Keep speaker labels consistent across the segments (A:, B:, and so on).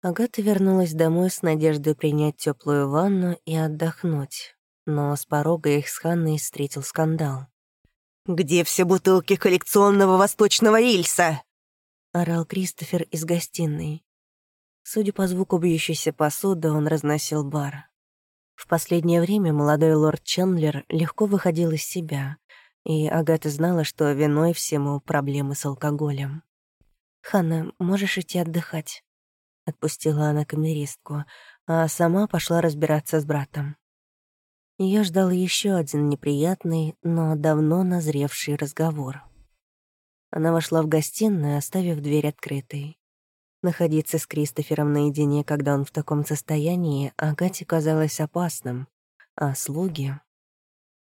A: Агата вернулась домой с надеждой принять теплую ванну и отдохнуть. Но с порога их с Ханной встретил скандал.
B: «Где все бутылки коллекционного восточного рельса?»
A: — орал Кристофер из гостиной. Судя по звуку бьющейся посуды, он разносил бар. В последнее время молодой лорд Чендлер легко выходил из себя, и Агата знала, что виной всему проблемы с алкоголем. «Ханна, можешь идти отдыхать?» Отпустила она камеристку, а сама пошла разбираться с братом. Ее ждал еще один неприятный, но давно назревший разговор. Она вошла в гостиную, оставив дверь открытой. Находиться с Кристофером наедине, когда он в таком состоянии, Агате казалось опасным. А слуги...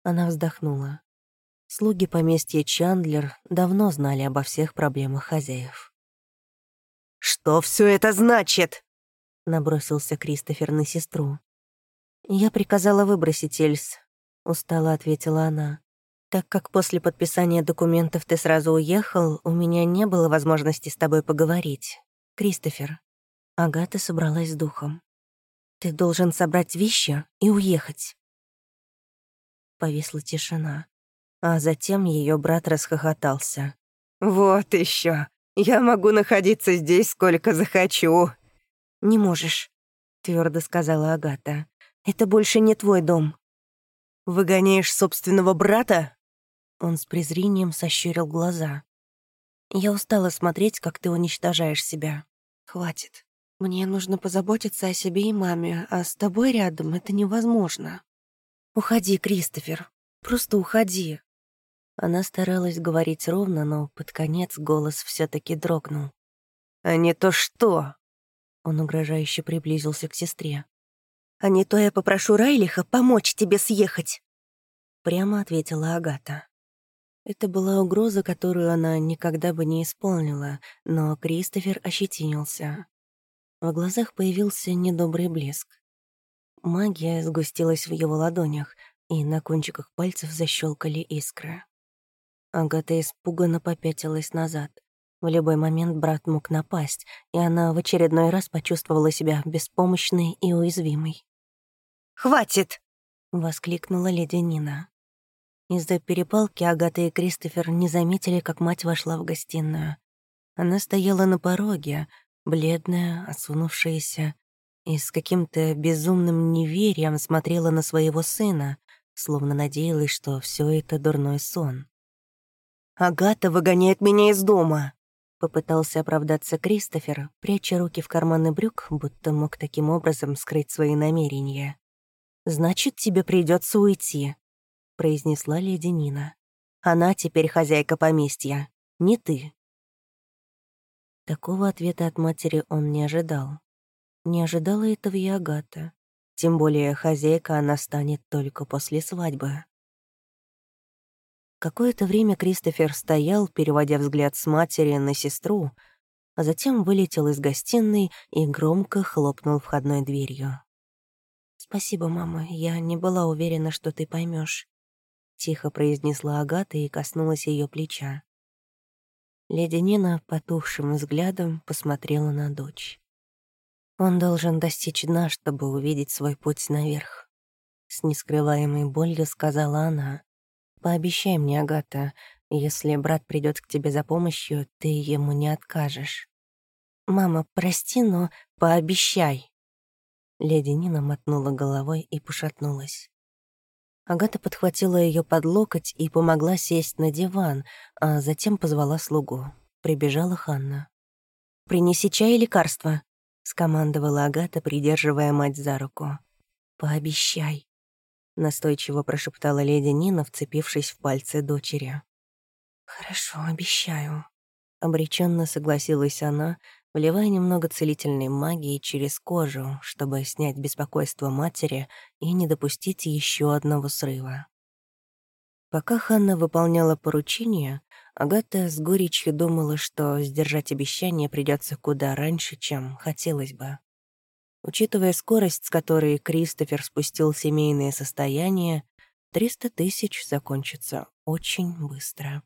A: Она вздохнула. Слуги поместья Чандлер давно знали обо всех проблемах хозяев.
B: «Что все это значит?» — набросился Кристофер на сестру.
A: «Я приказала выбросить Эльс», — устало ответила она. «Так как после подписания документов ты сразу уехал, у меня не было возможности с тобой поговорить. Кристофер». Агата собралась с духом. «Ты должен собрать вещи и уехать». Повисла тишина, а затем ее брат расхохотался.
B: «Вот еще. Я могу находиться здесь сколько захочу».
A: «Не можешь», — твердо сказала Агата. «Это больше не твой дом».
B: «Выгоняешь собственного брата?»
A: Он с презрением сощурил глаза. «Я устала смотреть, как ты уничтожаешь себя. Хватит. Мне нужно позаботиться о себе и маме, а с тобой рядом это невозможно. Уходи, Кристофер. Просто уходи. Она старалась говорить ровно, но под конец голос все таки дрогнул.
B: «А не то что?»
A: Он угрожающе приблизился к сестре. «А не то я попрошу Райлиха помочь тебе съехать!» Прямо ответила Агата. Это была угроза, которую она никогда бы не исполнила, но Кристофер ощетинился. В глазах появился недобрый блеск. Магия сгустилась в его ладонях, и на кончиках пальцев защелкали искры. Агата испуганно попятилась назад. В любой момент брат мог напасть, и она в очередной раз почувствовала себя беспомощной и уязвимой.
B: «Хватит!»
A: — воскликнула леди Нина. Из-за перепалки Агата и Кристофер не заметили, как мать вошла в гостиную. Она стояла на пороге, бледная, осунувшаяся, и с каким-то безумным неверием смотрела на своего сына, словно надеялась, что все это дурной сон.
B: «Агата выгоняет меня из дома!»
A: Попытался оправдаться Кристофер, пряча руки в карманы брюк, будто мог таким образом скрыть свои намерения. «Значит, тебе придется уйти», — произнесла леди Нина. «Она теперь хозяйка поместья, не ты». Такого ответа от матери он не ожидал. Не ожидала этого и Агата. Тем более хозяйка она станет только после свадьбы. Какое-то время Кристофер стоял, переводя взгляд с матери на сестру, а затем вылетел из гостиной и громко хлопнул входной дверью. «Спасибо, мама, я не была уверена, что ты поймешь, тихо произнесла Агата и коснулась ее плеча. Леди Нина потухшим взглядом посмотрела на дочь. Он должен достичь дна, чтобы увидеть свой путь наверх. С нескрываемой болью сказала она. Пообещай мне, Агата, если брат придет к тебе за помощью, ты ему не откажешь. Мама, прости, но пообещай. Леди Нина мотнула головой и пошатнулась. Агата подхватила ее под локоть и помогла сесть на диван, а затем позвала слугу. Прибежала Ханна. «Принеси чай и лекарства», — скомандовала Агата, придерживая мать за руку. «Пообещай», — настойчиво прошептала леди Нина, вцепившись в пальцы дочери. «Хорошо, обещаю», — обреченно согласилась она, вливая немного целительной магии через кожу, чтобы снять беспокойство матери и не допустить еще одного срыва. Пока Ханна выполняла поручение, Агата с горечью думала, что сдержать обещание придется куда раньше, чем хотелось бы. Учитывая скорость, с которой Кристофер спустил семейное состояние, 300 тысяч закончится очень быстро.